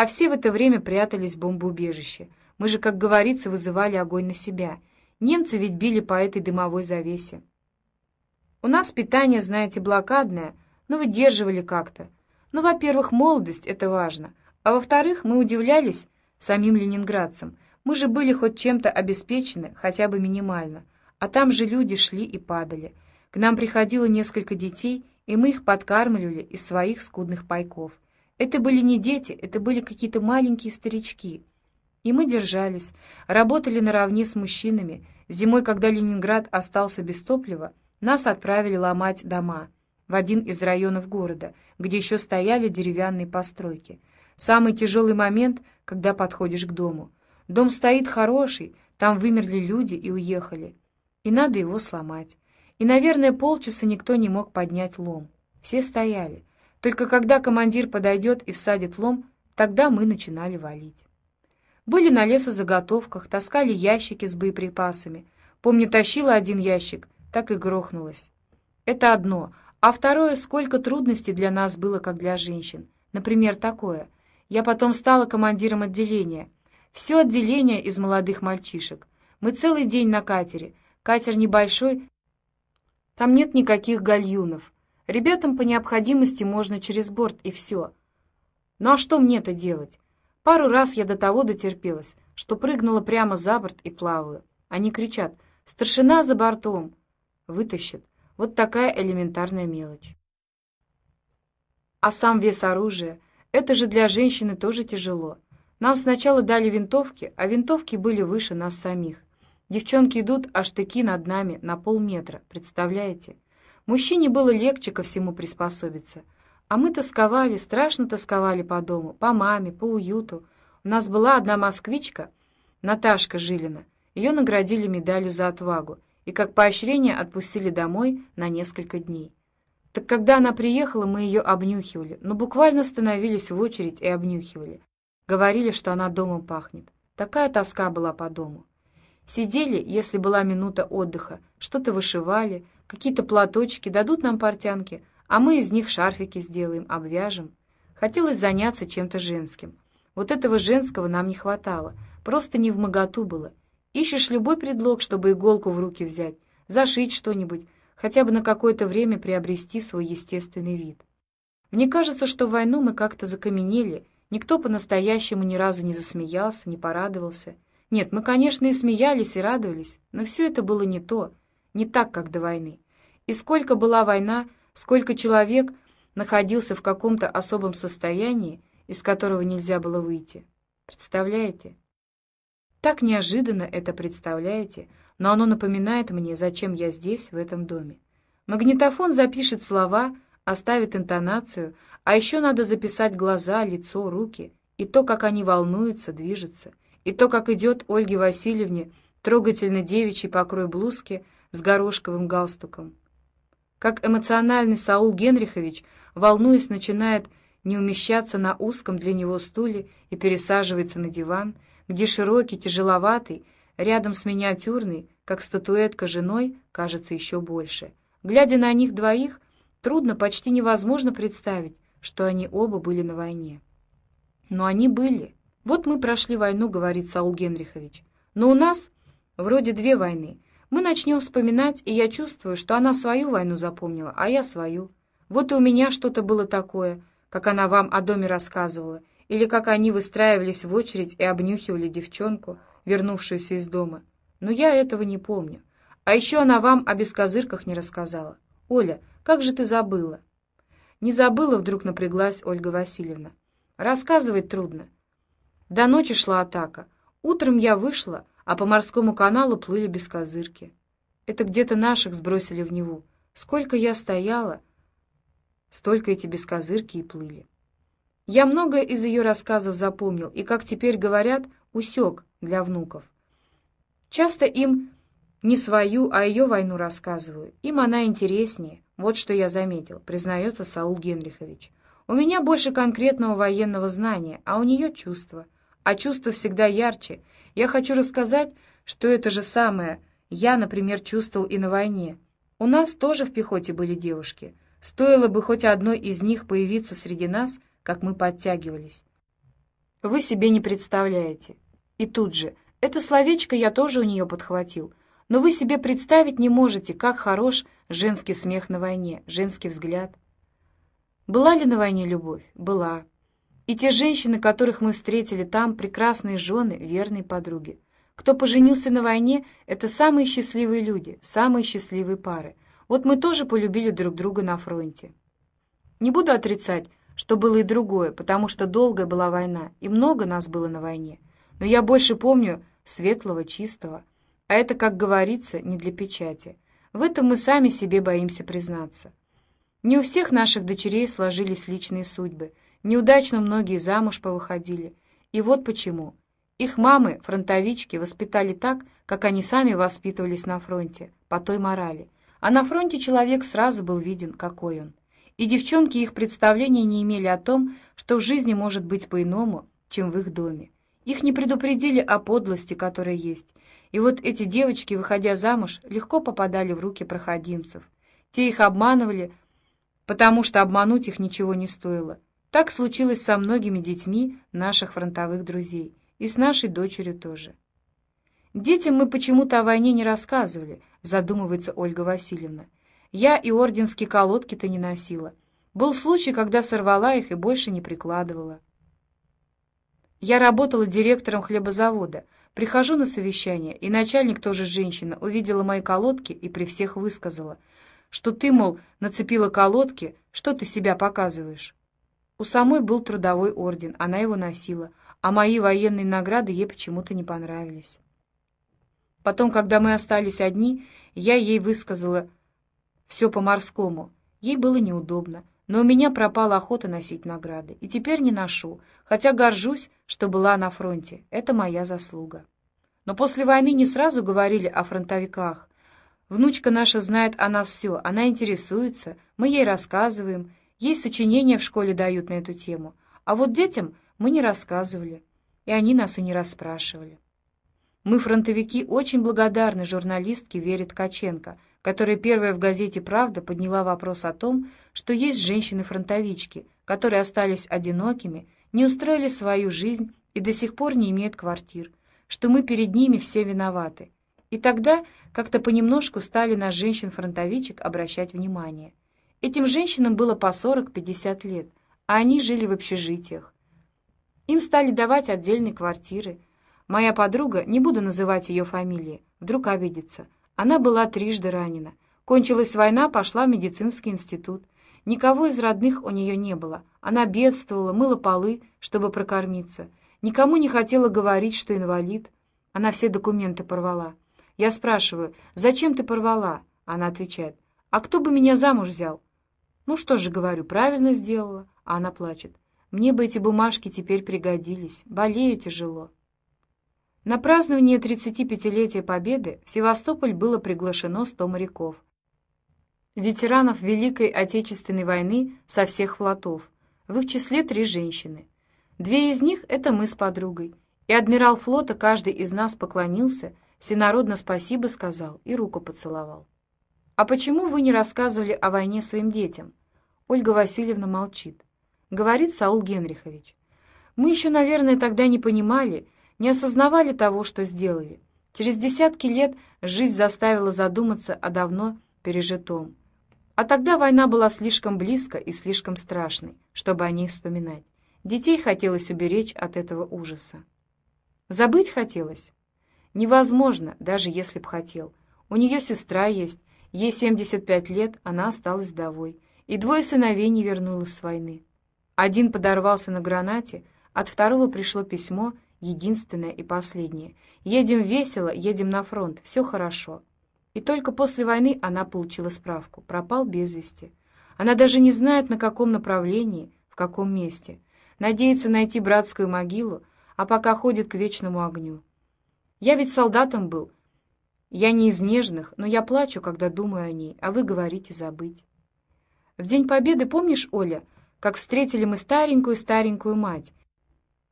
а все в это время прятались в бомбоубежище. Мы же, как говорится, вызывали огонь на себя. Немцы ведь били по этой дымовой завесе. У нас питание, знаете, блокадное, но выдерживали как-то. Ну, во-первых, молодость — это важно. А во-вторых, мы удивлялись самим ленинградцам. Мы же были хоть чем-то обеспечены, хотя бы минимально. А там же люди шли и падали. К нам приходило несколько детей, и мы их подкармливали из своих скудных пайков. Это были не дети, это были какие-то маленькие старички. И мы держались, работали наравне с мужчинами. Зимой, когда Ленинград остался без топлива, нас отправили ломать дома в один из районов города, где еще стояли деревянные постройки. Самый тяжелый момент, когда подходишь к дому. Дом стоит хороший, там вымерли люди и уехали. И надо его сломать. И, наверное, полчаса никто не мог поднять лом. Все стояли. Только когда командир подойдет и всадит лом, тогда мы начинали валить. Были на лесозаготовках, таскали ящики с боеприпасами. Помню, тащила один ящик, так и грохнулась. Это одно. А второе, сколько трудностей для нас было, как для женщин. Например, такое. Я потом стала командиром отделения. Все отделение из молодых мальчишек. Мы целый день на катере. Катер небольшой, там нет никаких гальюнов. Ребятам по необходимости можно через борт и все. Ну а что мне-то делать? Пару раз я до того дотерпелась, что прыгнула прямо за борт и плаваю. Они кричат «Старшина за бортом!» Вытащат. Вот такая элементарная мелочь. А сам вес оружия — это же для женщины тоже тяжело. Нам сначала дали винтовки, а винтовки были выше нас самих. Девчонки идут, а штыки над нами на полметра, представляете? Мужчине было легче ко всему приспособиться. А мы тосковали, страшно тосковали по дому, по маме, по уюту. У нас была одна москвичка, Наташка Жилина. Ее наградили медалью за отвагу и как поощрение отпустили домой на несколько дней. Так когда она приехала, мы ее обнюхивали, но буквально становились в очередь и обнюхивали. Говорили, что она домом пахнет. Такая тоска была по дому. Сидели, если была минута отдыха, что-то вышивали, какие-то платочки, дадут нам портянки, а мы из них шарфики сделаем, обвяжем. Хотелось заняться чем-то женским. Вот этого женского нам не хватало, просто не в моготу было. Ищешь любой предлог, чтобы иголку в руки взять, зашить что-нибудь, хотя бы на какое-то время приобрести свой естественный вид. Мне кажется, что в войну мы как-то закаменели, никто по-настоящему ни разу не засмеялся, не порадовался. Нет, мы, конечно, и смеялись, и радовались, но все это было не то, не так, как до войны. И сколько была война, сколько человек находился в каком-то особом состоянии, из которого нельзя было выйти. Представляете? Так неожиданно это представляете, но оно напоминает мне, зачем я здесь, в этом доме. Магнитофон запишет слова, оставит интонацию, а еще надо записать глаза, лицо, руки и то, как они волнуются, движутся и то, как идет Ольге Васильевне трогательно девичий покрой блузки с горошковым галстуком. Как эмоциональный Саул Генрихович, волнуясь, начинает не умещаться на узком для него стуле и пересаживается на диван, где широкий, тяжеловатый, рядом с миниатюрной, как статуэтка женой, кажется еще больше. Глядя на них двоих, трудно, почти невозможно представить, что они оба были на войне. Но они были. Вот мы прошли войну, говорит Саул Генрихович. Но у нас вроде две войны. Мы начнем вспоминать, и я чувствую, что она свою войну запомнила, а я свою. Вот и у меня что-то было такое, как она вам о доме рассказывала, или как они выстраивались в очередь и обнюхивали девчонку, вернувшуюся из дома. Но я этого не помню. А еще она вам о бескозырках не рассказала. Оля, как же ты забыла? Не забыла, вдруг напряглась Ольга Васильевна. Рассказывать трудно. До ночи шла атака. Утром я вышла, а по морскому каналу плыли бескозырки. Это где-то наших сбросили в Неву. Сколько я стояла, столько эти бескозырки и плыли. Я многое из ее рассказов запомнил и, как теперь говорят, усек для внуков. Часто им не свою, а ее войну рассказываю. Им она интереснее. Вот что я заметил, признается Саул Генрихович. У меня больше конкретного военного знания, а у нее чувства — а чувства всегда ярче. Я хочу рассказать, что это же самое я, например, чувствовал и на войне. У нас тоже в пехоте были девушки. Стоило бы хоть одной из них появиться среди нас, как мы подтягивались. Вы себе не представляете. И тут же, это словечко я тоже у нее подхватил. Но вы себе представить не можете, как хорош женский смех на войне, женский взгляд. Была ли на войне любовь? Была. И те женщины, которых мы встретили там, прекрасные жены, верные подруги. Кто поженился на войне, это самые счастливые люди, самые счастливые пары. Вот мы тоже полюбили друг друга на фронте. Не буду отрицать, что было и другое, потому что долгая была война, и много нас было на войне. Но я больше помню светлого, чистого. А это, как говорится, не для печати. В этом мы сами себе боимся признаться. Не у всех наших дочерей сложились личные судьбы. Неудачно многие замуж повыходили. И вот почему. Их мамы, фронтовички, воспитали так, как они сами воспитывались на фронте, по той морали. А на фронте человек сразу был виден, какой он и девчонки их представления не имели о том, что в жизни может быть по-иному, чем в их доме. Их не предупредили о подлости, которая есть. И вот эти девочки, выходя замуж, легко попадали в руки проходимцев. Те их обманывали, потому что обмануть их ничего не стоило. Так случилось со многими детьми наших фронтовых друзей. И с нашей дочерью тоже. Детям мы почему-то о войне не рассказывали, задумывается Ольга Васильевна. Я и орденские колодки-то не носила. Был случай, когда сорвала их и больше не прикладывала. Я работала директором хлебозавода. Прихожу на совещание, и начальник, тоже женщина, увидела мои колодки и при всех высказала, что ты, мол, нацепила колодки, что ты себя показываешь. У самой был трудовой орден, она его носила, а мои военные награды ей почему-то не понравились. Потом, когда мы остались одни, я ей высказала все по-морскому. Ей было неудобно, но у меня пропала охота носить награды, и теперь не ношу, хотя горжусь, что была на фронте. Это моя заслуга. Но после войны не сразу говорили о фронтовиках. Внучка наша знает о нас все, она интересуется, мы ей рассказываем, ей сочинения в школе дают на эту тему. А вот детям мы не рассказывали, и они нас и не расспрашивали. Мы, фронтовики, очень благодарны журналистке Вере Ткаченко — которая первая в газете «Правда» подняла вопрос о том, что есть женщины-фронтовички, которые остались одинокими, не устроили свою жизнь и до сих пор не имеют квартир, что мы перед ними все виноваты. И тогда как-то понемножку стали на женщин-фронтовичек обращать внимание. Этим женщинам было по 40-50 лет, а они жили в общежитиях. Им стали давать отдельные квартиры. Моя подруга, не буду называть ее фамилии, вдруг обидится – она была трижды ранена. Кончилась война, пошла в медицинский институт. Никого из родных у нее не было. Она бедствовала, мыла полы, чтобы прокормиться. Никому не хотела говорить, что инвалид. Она все документы порвала. Я спрашиваю, зачем ты порвала? Она отвечает, а кто бы меня замуж взял? Ну что же, говорю, правильно сделала. А она плачет. Мне бы эти бумажки теперь пригодились. Болею тяжело. На празднование 35-летия Победы в Севастополь было приглашено 100 моряков. Ветеранов Великой Отечественной войны со всех флотов. В их числе три женщины. Две из них — это мы с подругой. И адмирал флота каждый из нас поклонился, всенародно спасибо сказал и руку поцеловал. «А почему вы не рассказывали о войне своим детям?» Ольга Васильевна молчит. Говорит Саул Генрихович. «Мы еще, наверное, тогда не понимали, не осознавали того, что сделали. Через десятки лет жизнь заставила задуматься о давно пережитом. А тогда война была слишком близко и слишком страшной, чтобы о ней вспоминать. Детей хотелось уберечь от этого ужаса. Забыть хотелось? Невозможно, даже если б хотел. У нее сестра есть, ей 75 лет, она осталась вдовой, и двое сыновей не вернулась с войны. Один подорвался на гранате, от второго пришло письмо — единственное и последнее. Едем весело, едем на фронт, все хорошо. И только после войны она получила справку. Пропал без вести. Она даже не знает, на каком направлении, в каком месте. Надеется найти братскую могилу, а пока ходит к вечному огню. Я ведь солдатом был. Я не из нежных, но я плачу, когда думаю о ней, а вы говорите забыть. В День Победы, помнишь, Оля, как встретили мы старенькую-старенькую мать,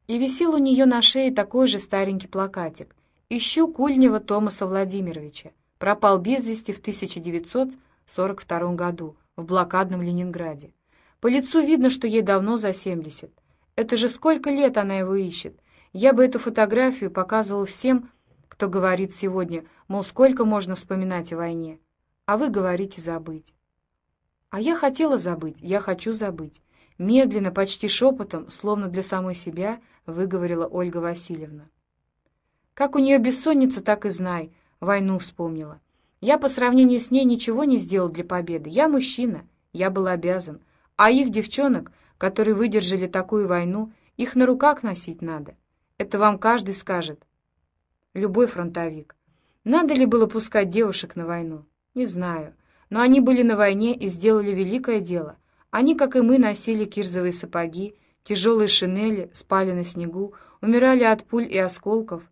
и висел у нее на шее такой же старенький плакатик «Ищу Кульнева Томаса Владимировича. Пропал без вести в 1942 году в блокадном Ленинграде. По лицу видно, что ей давно за 70. Это же сколько лет она его ищет. Я бы эту фотографию показывал всем, кто говорит сегодня, мол, сколько можно вспоминать о войне. А вы говорите забыть. А я хотела забыть, я хочу забыть. Медленно, почти шепотом, словно для самой себя, выговорила Ольга Васильевна. Как у нее бессонница, так и знай, войну вспомнила. Я по сравнению с ней ничего не сделал для победы. Я мужчина, я был обязан. А их девчонок, которые выдержали такую войну, их на руках носить надо. Это вам каждый скажет. Любой фронтовик. Надо ли было пускать девушек на войну? Не знаю. Но они были на войне и сделали великое дело. Они, как и мы, носили кирзовые сапоги, тяжелые шинели, спали на снегу, умирали от пуль и осколков.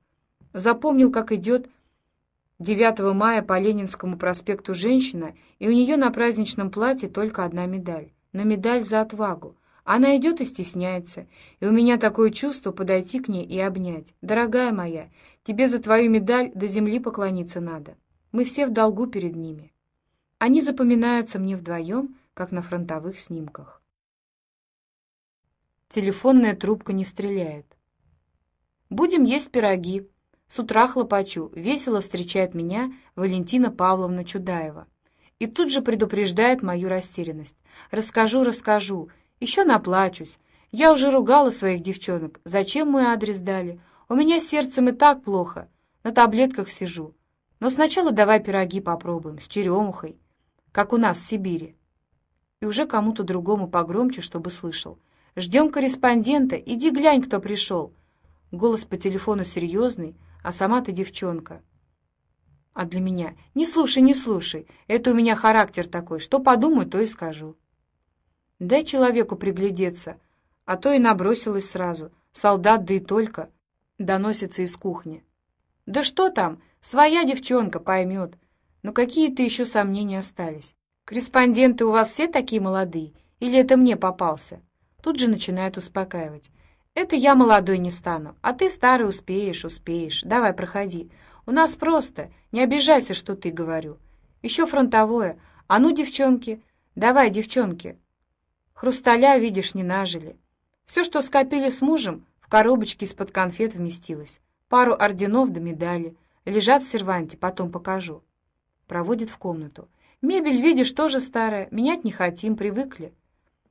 Запомнил, как идет 9 мая по Ленинскому проспекту женщина, и у нее на праздничном платье только одна медаль. Но медаль за отвагу. Она идет и стесняется, и у меня такое чувство подойти к ней и обнять. «Дорогая моя, тебе за твою медаль до земли поклониться надо. Мы все в долгу перед ними». Они запоминаются мне вдвоем, как на фронтовых снимках. Телефонная трубка не стреляет. «Будем есть пироги», с утра хлопочу, весело встречает меня Валентина Павловна Чудаева. И тут же предупреждает мою растерянность. Расскажу, расскажу, еще наплачусь. Я уже ругала своих девчонок. Зачем мой адрес дали? У меня с сердцем и так плохо. На таблетках сижу. Но сначала давай пироги попробуем с черемухой, как у нас в Сибири. И уже кому-то другому погромче, чтобы слышал. Ждем корреспондента, иди глянь, кто пришел. Голос по телефону серьезный, а сама ты девчонка. А для меня «Не слушай, не слушай, это у меня характер такой, что подумаю, то и скажу». Дай человеку приглядеться, а то и набросилась сразу. Солдат, да и только, доносится из кухни. Да что там, своя девчонка поймет. Но какие-то еще сомнения остались. Корреспонденты у вас все такие молодые? Или это мне попался? Тут же начинает успокаивать. Это я молодой не стану, а ты старый успеешь, успеешь. Давай, проходи. У нас просто. Не обижайся, что ты говорю. Еще фронтовое. А ну, девчонки, давай, девчонки. Хрусталя, видишь, не нажили. Все, что скопили с мужем, в коробочке из-под конфет вместилось. Пару орденов да медали. Лежат в серванте, потом покажу. Проводит в комнату. Мебель, видишь, тоже старая. Менять не хотим, привыкли.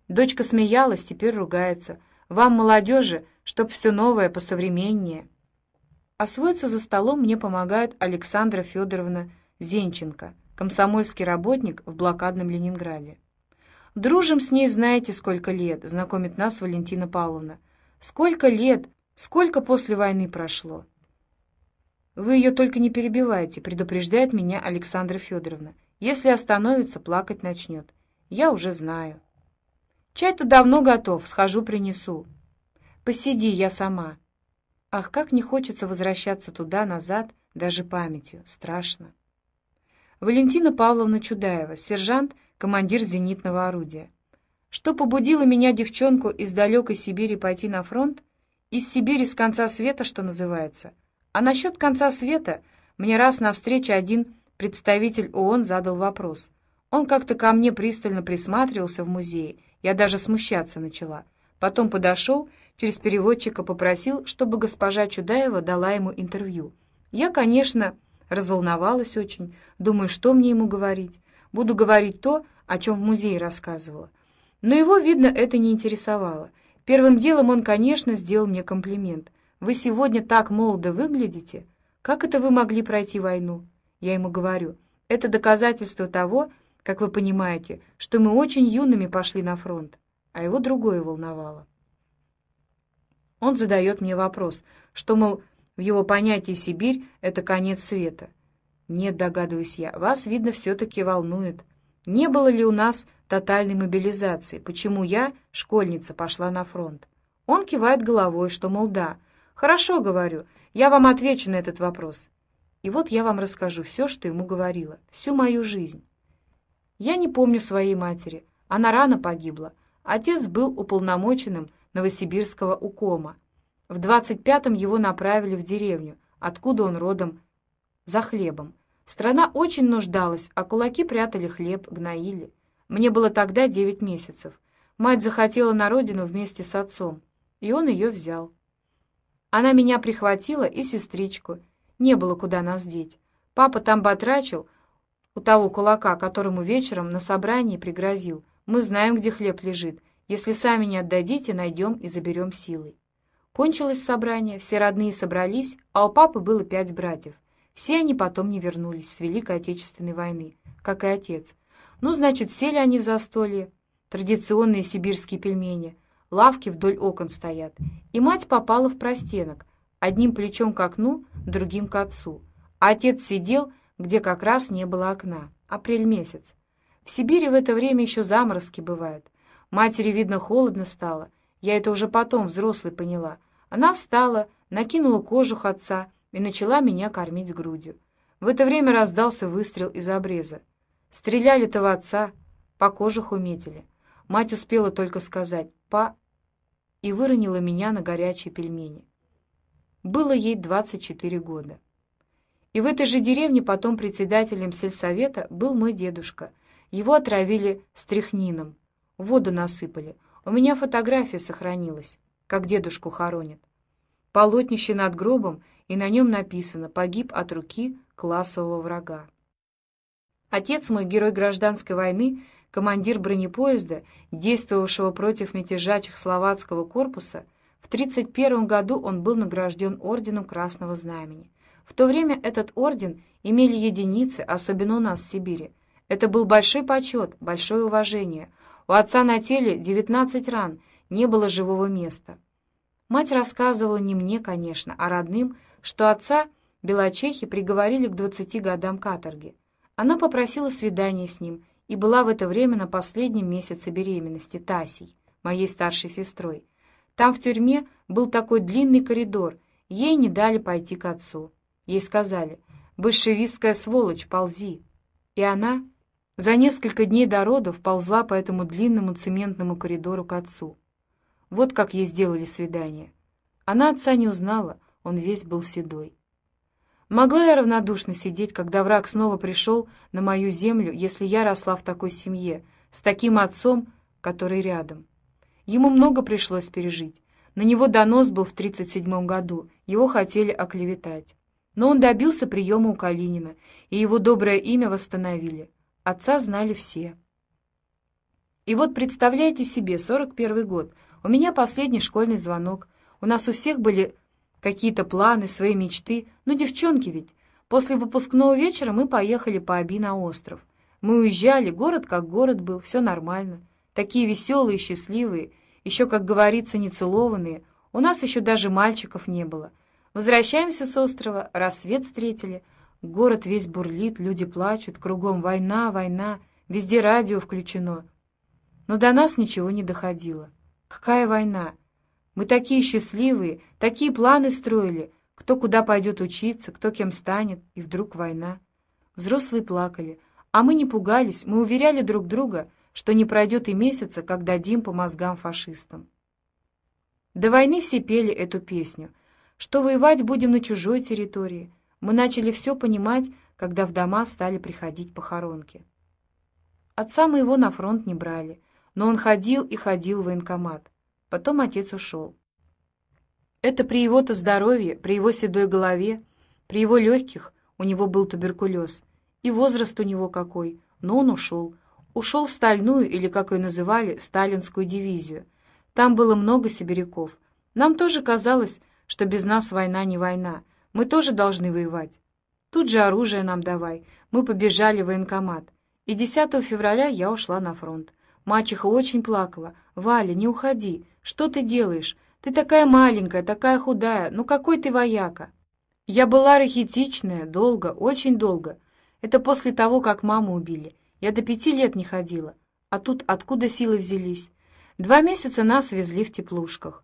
Дочка смеялась, теперь ругается. Вам, молодежи, чтоб все новое, посовременнее. Освоиться за столом мне помогает Александра Федоровна Зенченко, комсомольский работник в блокадном Ленинграде. Дружим с ней, знаете, сколько лет, знакомит нас Валентина Павловна. Сколько лет, сколько после войны прошло. Вы ее только не перебивайте, предупреждает меня Александра Федоровна. Если остановится, плакать начнет. Я уже знаю. Чай-то давно готов, схожу принесу. Посиди, я сама. Ах, как не хочется возвращаться туда-назад, даже памятью. Страшно. Валентина Павловна Чудаева, сержант, командир зенитного орудия. Что побудило меня, девчонку, из далекой Сибири пойти на фронт? Из Сибири с конца света, что называется. А насчет конца света мне раз на встрече один представитель ООН задал вопрос. Он как-то ко мне пристально присматривался в музее я даже смущаться начала. Потом подошел, через переводчика попросил, чтобы госпожа Чудаева дала ему интервью. Я, конечно, разволновалась очень, думаю, что мне ему говорить. Буду говорить то, о чем в музее рассказывала. Но его, видно, это не интересовало. Первым делом он, конечно, сделал мне комплимент. «Вы сегодня так молодо выглядите. Как это вы могли пройти войну?» Я ему говорю. «Это доказательство того, как вы понимаете, что мы очень юными пошли на фронт, а его другое волновало. Он задает мне вопрос, что, мол, в его понятии Сибирь — это конец света. Нет, догадываюсь я, вас, видно, все-таки волнует. Не было ли у нас тотальной мобилизации? Почему я, школьница, пошла на фронт? Он кивает головой, что, мол, да. Хорошо, говорю, я вам отвечу на этот вопрос. И вот я вам расскажу все, что ему говорила, всю мою жизнь. Я не помню своей матери. Она рано погибла. Отец был уполномоченным Новосибирского укома. В 25-м его направили в деревню, откуда он родом, за хлебом. Страна очень нуждалась, а кулаки прятали хлеб, гноили. Мне было тогда 9 месяцев. Мать захотела на родину вместе с отцом. и он ее взял. Она меня прихватила и сестричку. Не было куда нас деть. Папа там батрачил у того кулака, которому вечером на собрании пригрозил. Мы знаем, где хлеб лежит. Если сами не отдадите, найдем и заберем силой. Кончилось собрание, все родные собрались, а у папы было пять братьев. Все они потом не вернулись с Великой Отечественной войны, как и отец. Ну, значит, сели они в застолье, традиционные сибирские пельмени, лавки вдоль окон стоят. И мать попала в простенок, одним плечом к окну, другим к отцу. А отец сидел, где как раз не было окна. Апрель месяц. В Сибири в это время еще заморозки бывают. Матери, видно, холодно стало. Я это уже потом, взрослый, поняла. Она встала, накинула кожух отца и начала меня кормить грудью. В это время раздался выстрел из обреза. Стреляли-то в отца, по кожуху метили. Мать успела только сказать «па» и выронила меня на горячие пельмени. Было ей 24 года. И в этой же деревне потом председателем сельсовета был мой дедушка. Его отравили стряхнином, воду насыпали. У меня фотография сохранилась как дедушку хоронят. Полотнище над гробом, и на нем написано «Погиб от руки классового врага». Отец мой, герой гражданской войны, командир бронепоезда, действовавшего против мятежа Чехословацкого корпуса, в 1931 году он был награжден орденом Красного Знамени. В то время этот орден имели единицы, особенно у нас в Сибири. Это был большой почет, большое уважение. У отца на теле 19 ран — не было живого места. Мать рассказывала не мне, конечно, а родным, что отца белочехи приговорили к 20 годам каторги. Она попросила свидания с ним и была в это время на последнем месяце беременности Тасей, моей старшей сестрой. Там в тюрьме был такой длинный коридор, ей не дали пойти к отцу. Ей сказали «Большевистская сволочь, ползи!» И она за несколько дней до родов ползла по этому длинному цементному коридору к отцу. Вот как ей сделали свидание. Она отца не узнала, он весь был седой. Могла я равнодушно сидеть, когда враг снова пришел на мою землю, если я росла в такой семье, с таким отцом, который рядом? Ему много пришлось пережить. На него донос был в 37 году, его хотели оклеветать. Но он добился приема у Калинина, и его доброе имя восстановили. Отца знали все. И вот представляете себе, 41 год — у меня последний школьный звонок. У нас у всех были какие-то планы, свои мечты. Ну, девчонки ведь. После выпускного вечера мы поехали по Оби на остров. Мы уезжали, город как город был, все нормально. Такие веселые, счастливые, еще, как говорится, нецелованные. У нас еще даже мальчиков не было. Возвращаемся с острова, рассвет встретили. Город весь бурлит, люди плачут, кругом война, война, везде радио включено. Но до нас ничего не доходило. Какая война? Мы такие счастливые, такие планы строили, кто куда пойдет учиться, кто кем станет, и вдруг война. Взрослые плакали, а мы не пугались, мы уверяли друг друга, что не пройдет и месяца, как дадим по мозгам фашистам. До войны все пели эту песню, что воевать будем на чужой территории. Мы начали все понимать, когда в дома стали приходить похоронки. Отца моего на фронт не брали, но он ходил и ходил в военкомат. Потом отец ушел. Это при его-то здоровье, при его седой голове, при его легких у него был туберкулез. И возраст у него какой, но он ушел. Ушел в стальную, или, как ее называли, сталинскую дивизию. Там было много сибиряков. Нам тоже казалось, что без нас война не война. Мы тоже должны воевать. Тут же оружие нам давай. Мы побежали в военкомат. И 10 февраля я ушла на фронт. Мачеха очень плакала. «Валя, не уходи. Что ты делаешь? Ты такая маленькая, такая худая. Ну какой ты вояка?» Я была рахитичная, долго, очень долго. Это после того, как маму убили. Я до пяти лет не ходила. А тут откуда силы взялись? Два месяца нас везли в теплушках.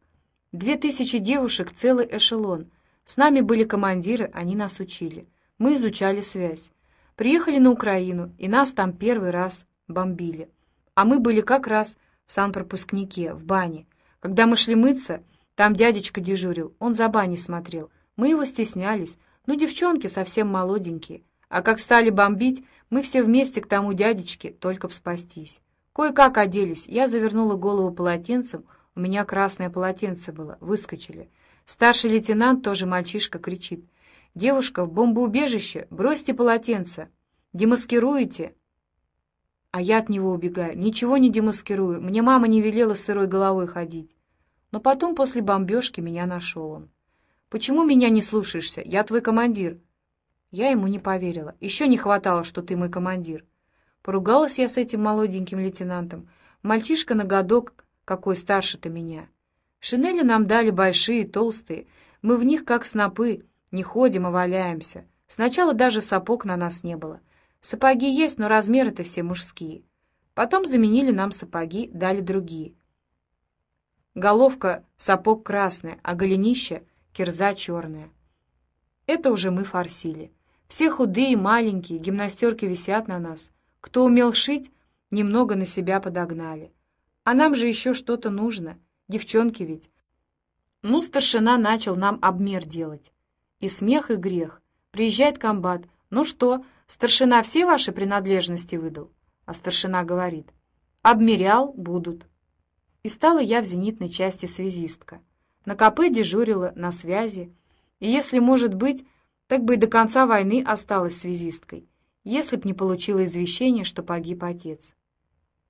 Две тысячи девушек, целый эшелон. С нами были командиры, они нас учили. Мы изучали связь. Приехали на Украину, и нас там первый раз бомбили. А мы были как раз в санпропускнике, в бане. Когда мы шли мыться, там дядечка дежурил, он за баней смотрел. Мы его стеснялись, ну, девчонки совсем молоденькие. А как стали бомбить, мы все вместе к тому дядечке, только б спастись. Кое-как оделись, я завернула голову полотенцем, У меня красное полотенце было. Выскочили. Старший лейтенант, тоже мальчишка, кричит. «Девушка, в бомбоубежище! Бросьте полотенце! Демаскируете!» А я от него убегаю. Ничего не демаскирую. Мне мама не велела сырой головой ходить. Но потом, после бомбежки, меня нашел он. «Почему меня не слушаешься? Я твой командир». Я ему не поверила. Еще не хватало, что ты мой командир. Поругалась я с этим молоденьким лейтенантом. Мальчишка на годок, какой старше-то меня. Шинели нам дали большие, толстые. Мы в них как снопы, не ходим и валяемся. Сначала даже сапог на нас не было. Сапоги есть, но размеры-то все мужские. Потом заменили нам сапоги, дали другие. Головка сапог красная, а голенище кирза черная. Это уже мы форсили. Все худые, маленькие, гимнастерки висят на нас. Кто умел шить, немного на себя подогнали. А нам же еще что-то нужно, девчонки ведь. Ну, старшина начал нам обмер делать. И смех, и грех. Приезжает комбат. Ну что, старшина все ваши принадлежности выдал? А старшина говорит. Обмерял будут. И стала я в зенитной части связистка. На КП дежурила, на связи. И если, может быть, так бы и до конца войны осталась связисткой, если б не получила извещение, что погиб отец.